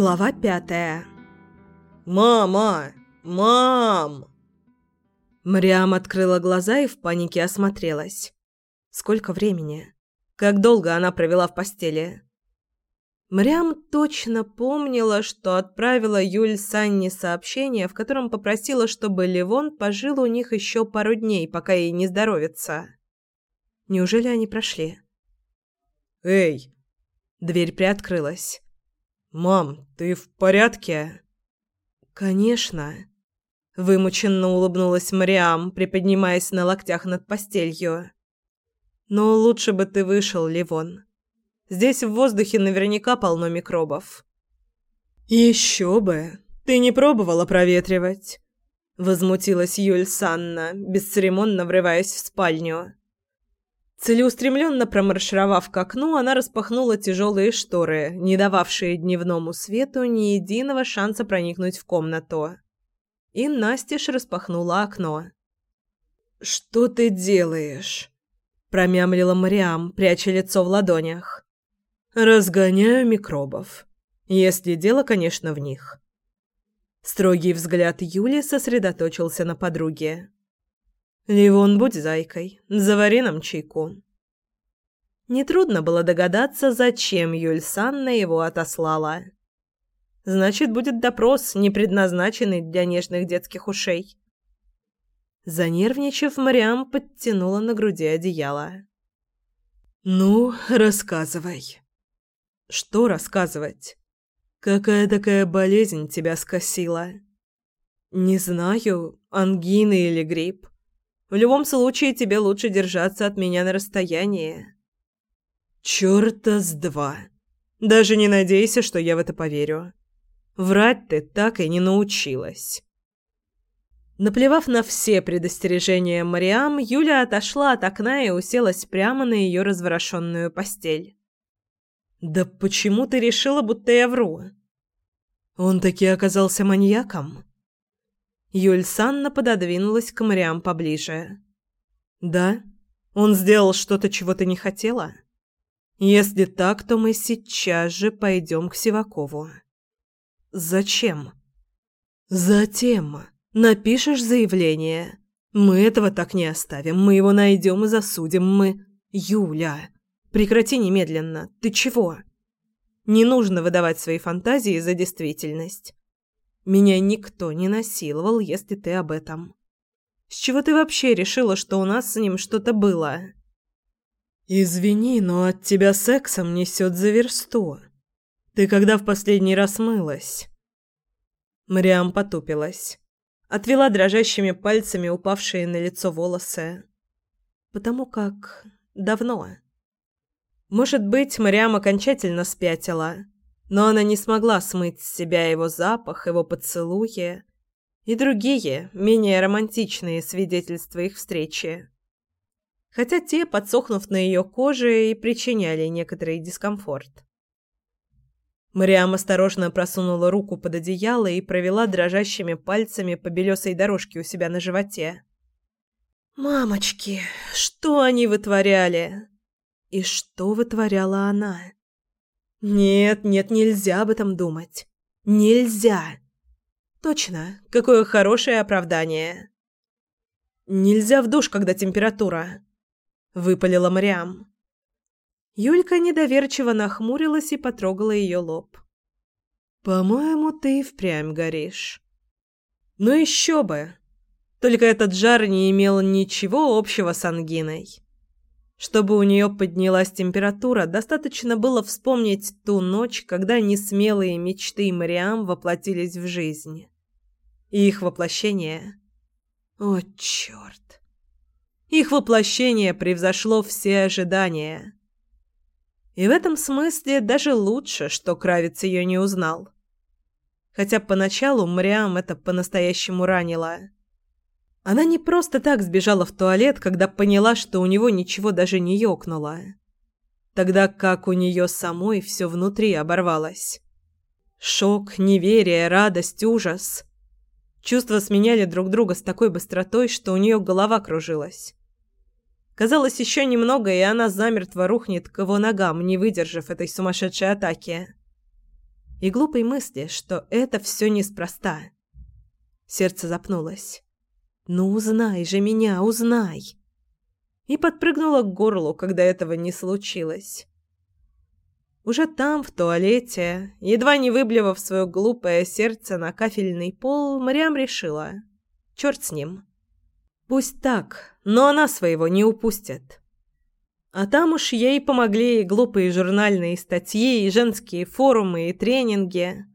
Глава пятая. «Мама! Мам!» Мариам открыла глаза и в панике осмотрелась. Сколько времени? Как долго она провела в постели? Мариам точно помнила, что отправила Юль Санне сообщение, в котором попросила, чтобы Левон пожил у них еще пару дней, пока ей не здоровится. Неужели они прошли? «Эй!» Дверь приоткрылась. «Мам, ты в порядке?» «Конечно». Вымученно улыбнулась Мариам, приподнимаясь на локтях над постелью. «Но лучше бы ты вышел, Ливон. Здесь в воздухе наверняка полно микробов». «Еще бы! Ты не пробовала проветривать?» Возмутилась Юль Санна, бесцеремонно врываясь в спальню. Целеустремленно промаршировав к окну, она распахнула тяжелые шторы, не дававшие дневному свету ни единого шанса проникнуть в комнату. И настежь распахнула окно. «Что ты делаешь?» – промямлила Мариам, пряча лицо в ладонях. «Разгоняю микробов. Если дело, конечно, в них». Строгий взгляд Юли сосредоточился на подруге. «Ливон, будь зайкой, завари нам чайку». Нетрудно было догадаться, зачем Юль Санна его отослала. Значит, будет допрос, не предназначенный для нежных детских ушей. Занервничав, Мариам подтянула на груди одеяло. «Ну, рассказывай». «Что рассказывать? Какая такая болезнь тебя скосила?» «Не знаю, ангина или грипп. В любом случае, тебе лучше держаться от меня на расстоянии. Чёрта с два. Даже не надейся, что я в это поверю. Врать ты так и не научилась. Наплевав на все предостережения Мариам, Юля отошла от окна и уселась прямо на ее разворошенную постель. «Да почему ты решила, будто я вру?» «Он таки оказался маньяком?» Юль Санна пододвинулась к Мариам поближе. «Да? Он сделал что-то, чего ты не хотела? Если так, то мы сейчас же пойдем к Сивакову». «Зачем?» «Затем. Напишешь заявление. Мы этого так не оставим. Мы его найдем и засудим. Мы...» «Юля, прекрати немедленно. Ты чего?» «Не нужно выдавать свои фантазии за действительность. Меня никто не насиловал, если ты об этом. С чего ты вообще решила, что у нас с ним что-то было? Извини, но от тебя сексом несет за версту. Ты когда в последний раз мылась? Мариам потупилась. Отвела дрожащими пальцами упавшие на лицо волосы. Потому как давно. Может быть, Мариам окончательно спятила но она не смогла смыть с себя его запах, его поцелуи и другие, менее романтичные свидетельства их встречи. Хотя те, подсохнув на ее коже, и причиняли некоторый дискомфорт. Мариам осторожно просунула руку под одеяло и провела дрожащими пальцами по белесой дорожке у себя на животе. «Мамочки, что они вытворяли?» И что вытворяла она? Нет, нет, нельзя об этом думать. Нельзя. Точно, какое хорошее оправдание. Нельзя в душ, когда температура, выпалила Мариам. Юлька недоверчиво нахмурилась и потрогала ее лоб. По-моему, ты и впрямь горишь. Ну еще бы. Только этот жар не имел ничего общего с ангиной. Чтобы у нее поднялась температура, достаточно было вспомнить ту ночь, когда несмелые мечты Мариам воплотились в жизнь. И их воплощение... О, черт! Их воплощение превзошло все ожидания. И в этом смысле даже лучше, что Кравец ее не узнал. Хотя поначалу Мариам это по-настоящему ранило. Она не просто так сбежала в туалет, когда поняла, что у него ничего даже не ёкнуло. Тогда как у нее самой все внутри оборвалось. Шок, неверие, радость, ужас. Чувства сменяли друг друга с такой быстротой, что у нее голова кружилась. Казалось, еще немного, и она замертво рухнет к его ногам, не выдержав этой сумасшедшей атаки. и глупой мысли, что это все неспроста. Сердце запнулось. «Ну узнай же меня, узнай!» И подпрыгнула к горлу, когда этого не случилось. Уже там, в туалете, едва не выблевав свое глупое сердце на кафельный пол, Мариам решила. Черт с ним. Пусть так, но она своего не упустит. А там уж ей помогли и глупые журнальные статьи, и женские форумы, и тренинги.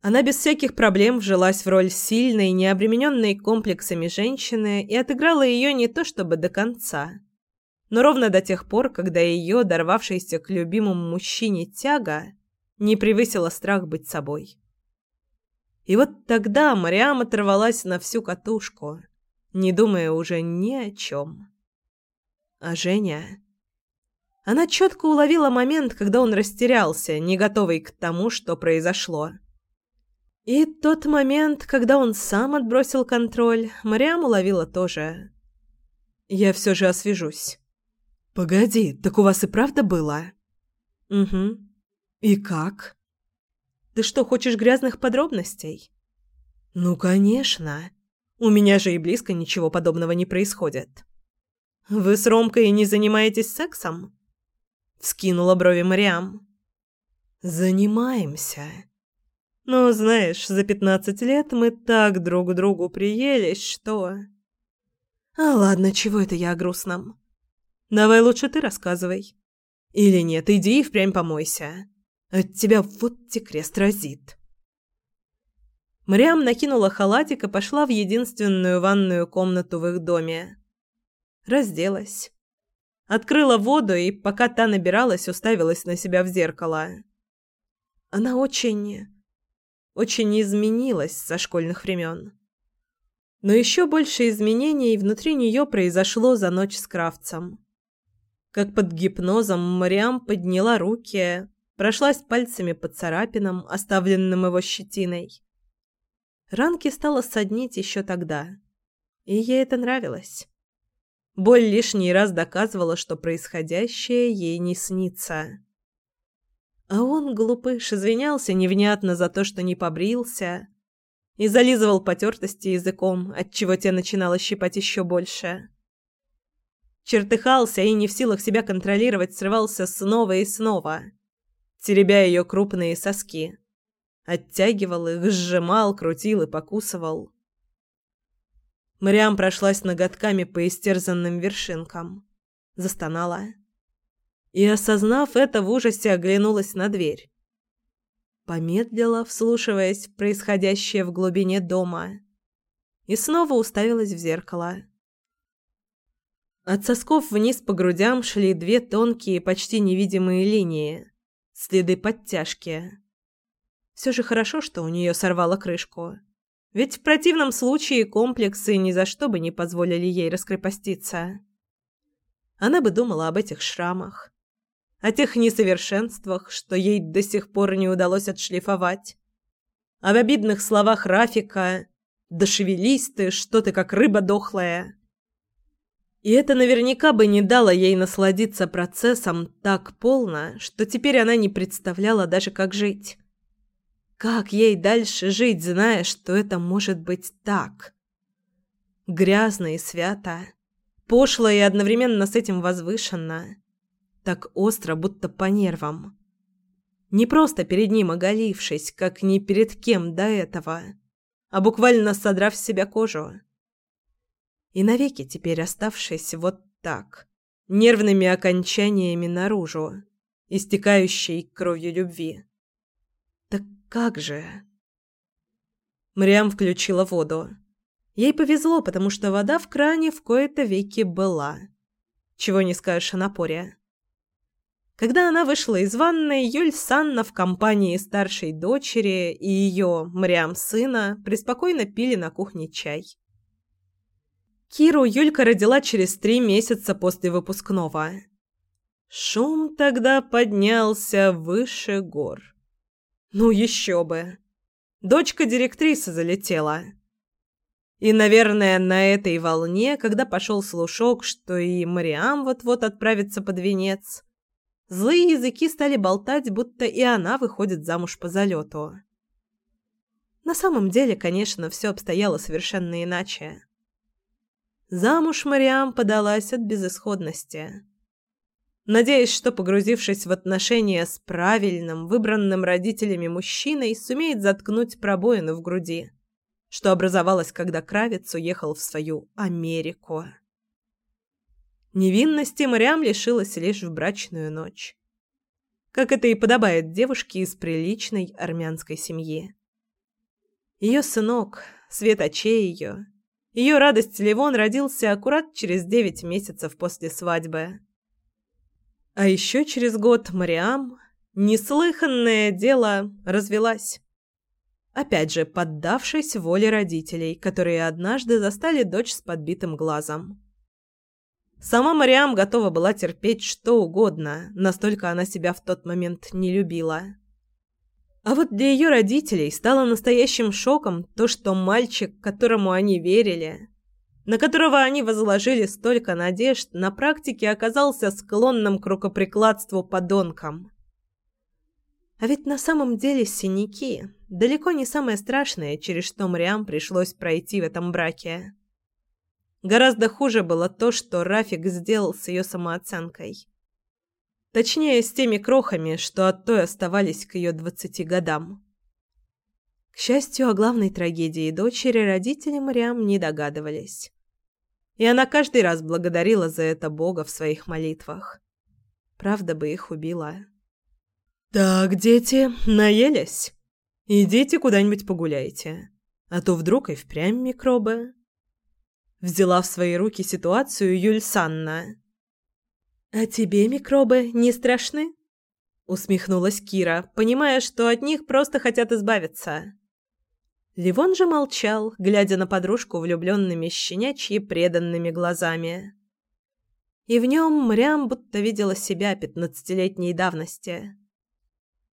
Она без всяких проблем вжилась в роль сильной, необремененной комплексами женщины и отыграла ее не то чтобы до конца, но ровно до тех пор, когда ее, дорвавшаяся к любимому мужчине тяга, не превысила страх быть собой. И вот тогда Мариам оторвалась на всю катушку, не думая уже ни о чем. А Женя... Она четко уловила момент, когда он растерялся, не готовый к тому, что произошло. И тот момент, когда он сам отбросил контроль, Мариам уловила тоже. «Я все же освежусь». «Погоди, так у вас и правда было?» «Угу. И как?» «Ты что, хочешь грязных подробностей?» «Ну, конечно. У меня же и близко ничего подобного не происходит». «Вы с Ромкой не занимаетесь сексом?» Вскинула брови Мариам. «Занимаемся. Но, знаешь, за пятнадцать лет мы так друг другу приелись, что...» «А ладно, чего это я о грустном?» «Давай лучше ты рассказывай». «Или нет, иди и впрямь помойся. От тебя вот те крест разит». Мариам накинула халатик и пошла в единственную ванную комнату в их доме разделась. Открыла воду и, пока та набиралась, уставилась на себя в зеркало. Она очень... очень изменилась со школьных времен. Но еще больше изменений внутри нее произошло за ночь с Кравцем. Как под гипнозом Мариам подняла руки, прошлась пальцами по царапинам, оставленным его щетиной. Ранки стало соднить еще тогда, и ей это нравилось. Боль лишний раз доказывала, что происходящее ей не снится. А он, глупыш, извинялся невнятно за то, что не побрился, и зализывал потертости языком, отчего те начинало щипать еще больше. Чертыхался и не в силах себя контролировать, срывался снова и снова, теребя ее крупные соски. Оттягивал их, сжимал, крутил и покусывал. Мариам прошлась ноготками по истерзанным вершинкам. Застонала. И, осознав это, в ужасе оглянулась на дверь. Помедлила, вслушиваясь в происходящее в глубине дома. И снова уставилась в зеркало. От сосков вниз по грудям шли две тонкие, почти невидимые линии. Следы подтяжки. Все же хорошо, что у нее сорвало крышку. Ведь в противном случае комплексы ни за что бы не позволили ей раскрепоститься. Она бы думала об этих шрамах, о тех несовершенствах, что ей до сих пор не удалось отшлифовать, об обидных словах Рафика «Да шевелись ты, что ты как рыба дохлая». И это наверняка бы не дало ей насладиться процессом так полно, что теперь она не представляла даже, как жить. Как ей дальше жить, зная, что это может быть так? Грязно и свято, пошло и одновременно с этим возвышенно, так остро, будто по нервам. Не просто перед ним оголившись, как ни перед кем до этого, а буквально содрав с себя кожу. И навеки теперь оставшись вот так, нервными окончаниями наружу, истекающей кровью любви. Как же? Мрям включила воду. Ей повезло, потому что вода в кране в кои-то веки была. Чего не скажешь о напоре. Когда она вышла из ванной, Юль Санна в компании старшей дочери и ее, Мрям, сына, преспокойно пили на кухне чай. Киру Юлька родила через три месяца после выпускного. Шум тогда поднялся выше гор. Ну еще бы. Дочка директрисы залетела. И, наверное, на этой волне, когда пошел слушок, что и Мариам вот-вот отправится под венец, Злые языки стали болтать, будто и она выходит замуж по залету. На самом деле, конечно, все обстояло совершенно иначе. Замуж Мариам подалась от безысходности. Надеясь, что, погрузившись в отношения с правильным, выбранным родителями мужчиной, сумеет заткнуть пробоину в груди, что образовалось, когда Кравец уехал в свою Америку. Невинности Мариам лишилась лишь в брачную ночь. Как это и подобает девушке из приличной армянской семьи. Ее сынок, свет очей ее, ее радость Ливон родился аккурат через девять месяцев после свадьбы. А еще через год Мариам, неслыханное дело, развелась. Опять же, поддавшись воле родителей, которые однажды застали дочь с подбитым глазом. Сама Мариам готова была терпеть что угодно, настолько она себя в тот момент не любила. А вот для ее родителей стало настоящим шоком то, что мальчик, которому они верили, на которого они возложили столько надежд, на практике оказался склонным к рукоприкладству подонком. А ведь на самом деле синяки – далеко не самое страшное, через что Мариам пришлось пройти в этом браке. Гораздо хуже было то, что Рафик сделал с ее самооценкой. Точнее, с теми крохами, что от той оставались к ее двадцати годам. К счастью, о главной трагедии дочери родители Мариам не догадывались. И она каждый раз благодарила за это Бога в своих молитвах. Правда бы их убила. «Так, дети, наелись? Идите куда-нибудь погуляйте. А то вдруг и впрямь микробы». Взяла в свои руки ситуацию Юль Санна. «А тебе микробы не страшны?» Усмехнулась Кира, понимая, что от них просто хотят избавиться. Ливон же молчал, глядя на подружку влюбленными щенячьи преданными глазами. И в нем Мрям будто видела себя пятнадцатилетней давности.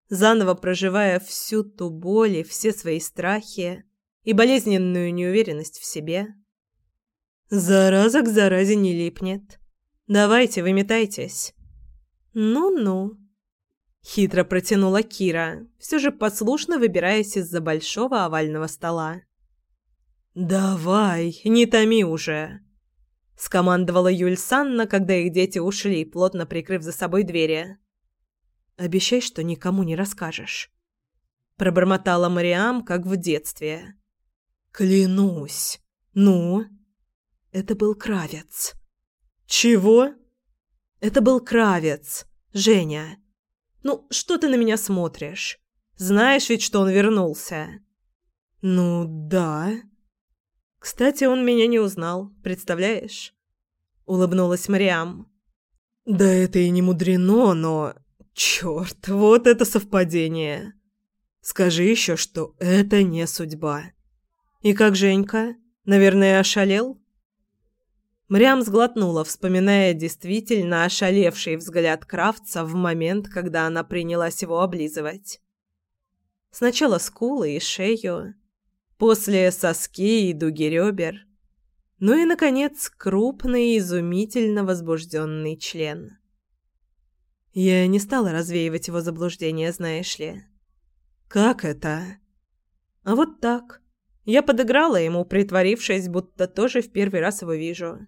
Заново проживая всю ту боль и все свои страхи и болезненную неуверенность в себе – Зараза к заразе не липнет. Давайте, выметайтесь. Ну-ну. Хитро протянула Кира, все же послушно выбираясь из-за большого овального стола. «Давай, не томи уже!» — скомандовала Юль Санна, когда их дети ушли, плотно прикрыв за собой двери. «Обещай, что никому не расскажешь». Пробормотала Мариам, как в детстве. «Клянусь! Ну?» Это был Кравец. Чего? Это был Кравец. Женя. Ну, что ты на меня смотришь? Знаешь ведь, что он вернулся. Ну, да. Кстати, он меня не узнал, представляешь? Улыбнулась Мариам. Да это и не мудрено, но... Черт, вот это совпадение. Скажи еще, что это не судьба. И как Женька? Наверное, ошалел? Мрям сглотнула, вспоминая действительно ошалевший взгляд Кравца в момент, когда она принялась его облизывать. Сначала скулы и шею, после соски и дуги ребер, ну и, наконец, крупный, изумительно возбужденный член. Я не стала развеивать его заблуждение, знаешь ли. «Как это?» «А вот так». Я подыграла ему, притворившись, будто тоже в первый раз его вижу.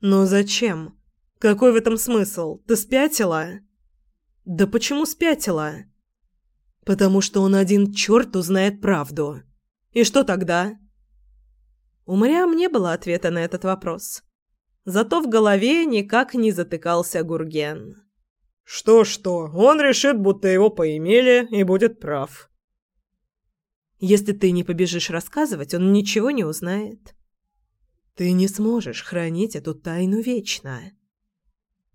«Но зачем? Какой в этом смысл? Ты спятила?» «Да почему спятила?» «Потому что он один черт узнает правду. И что тогда?» У Мариам не было ответа на этот вопрос. Зато в голове никак не затыкался Гурген. «Что-что, он решит, будто его поимели, и будет прав». «Если ты не побежишь рассказывать, он ничего не узнает». Ты не сможешь хранить эту тайну вечно.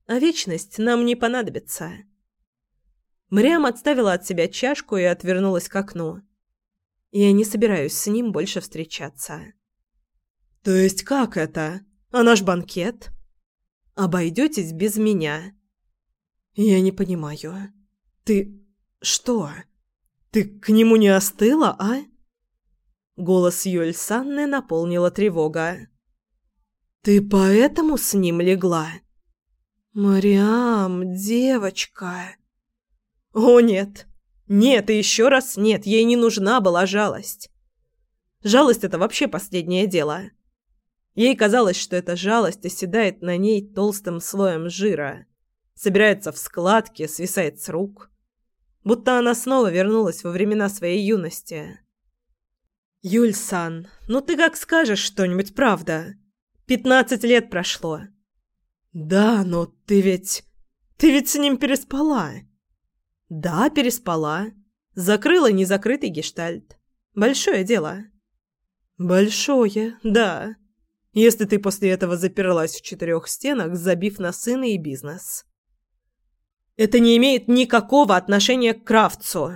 А вечность нам не понадобится. Мрям отставила от себя чашку и отвернулась к окну. Я не собираюсь с ним больше встречаться. То есть как это? А наш банкет? Обойдетесь без меня? Я не понимаю. Ты... что? Ты к нему не остыла, а? Голос Юль Санны наполнила тревога. «Ты поэтому с ним легла?» «Мариам, девочка!» «О, нет! Нет и еще раз нет! Ей не нужна была жалость!» Жалость – это вообще последнее дело. Ей казалось, что эта жалость оседает на ней толстым слоем жира, собирается в складки, свисает с рук. Будто она снова вернулась во времена своей юности. «Юль-сан, ну ты как скажешь что-нибудь, правда? Пятнадцать лет прошло». «Да, но ты ведь... Ты ведь с ним переспала». «Да, переспала. Закрыла незакрытый гештальт. Большое дело». «Большое, да», если ты после этого заперлась в четырех стенах, забив на сына и бизнес. Это не имеет никакого отношения к Кравцу.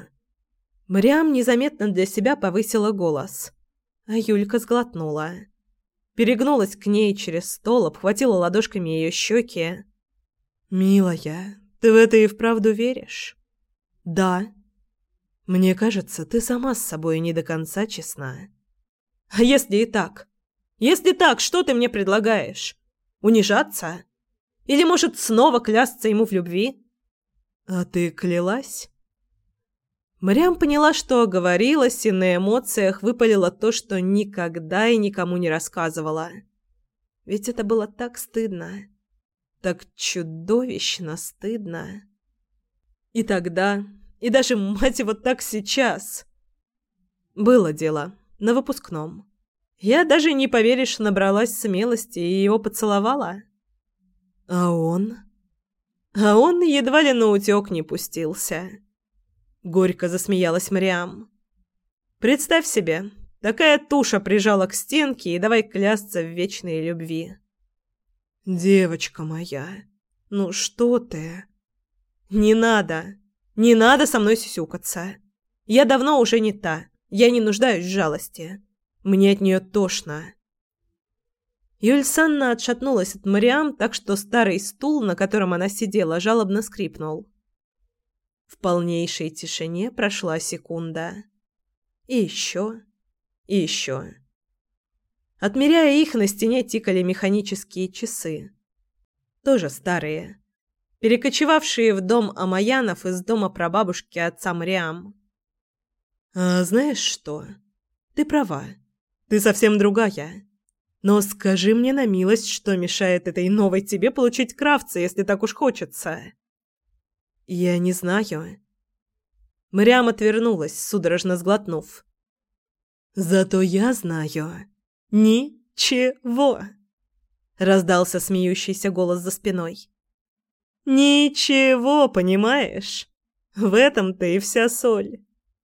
Мариам незаметно для себя повысила голос, а Юлька сглотнула. Перегнулась к ней через стол, обхватила ладошками ее щеки. «Милая, ты в это и вправду веришь?» «Да». «Мне кажется, ты сама с собой не до конца честна». «А если и так? Если так, что ты мне предлагаешь? Унижаться? Или, может, снова клясться ему в любви? А ты клялась? Мариам поняла, что оговорилась и на эмоциях выпалила то, что никогда и никому не рассказывала. Ведь это было так стыдно. Так чудовищно стыдно. И тогда, и даже, мать его, так сейчас. Было дело на выпускном. Я даже, не поверишь, набралась смелости и его поцеловала. А он? А он едва ли на утёк не пустился. Горько засмеялась Мариам. Представь себе, такая туша прижала к стенке и давай клясться в вечной любви. Девочка моя, ну что ты? Не надо, не надо со мной сюсюкаться. Я давно уже не та, я не нуждаюсь в жалости. Мне от нее тошно. Юль Санна отшатнулась от Мариам, так что старый стул, на котором она сидела, жалобно скрипнул. В полнейшей тишине прошла секунда. И еще, и еще. Отмеряя их, на стене тикали механические часы. Тоже старые. Перекочевавшие в дом Амаянов из дома прабабушки отца Мариам. «А знаешь что? Ты права. Ты совсем другая. Но скажи мне на милость, что мешает этой новой тебе получить кравца, если так уж хочется. Я не знаю. Мариам отвернулась, судорожно сглотнув. Зато я знаю. Ничего. Раздался смеющийся голос за спиной. Ничего, понимаешь? В этом-то и вся соль.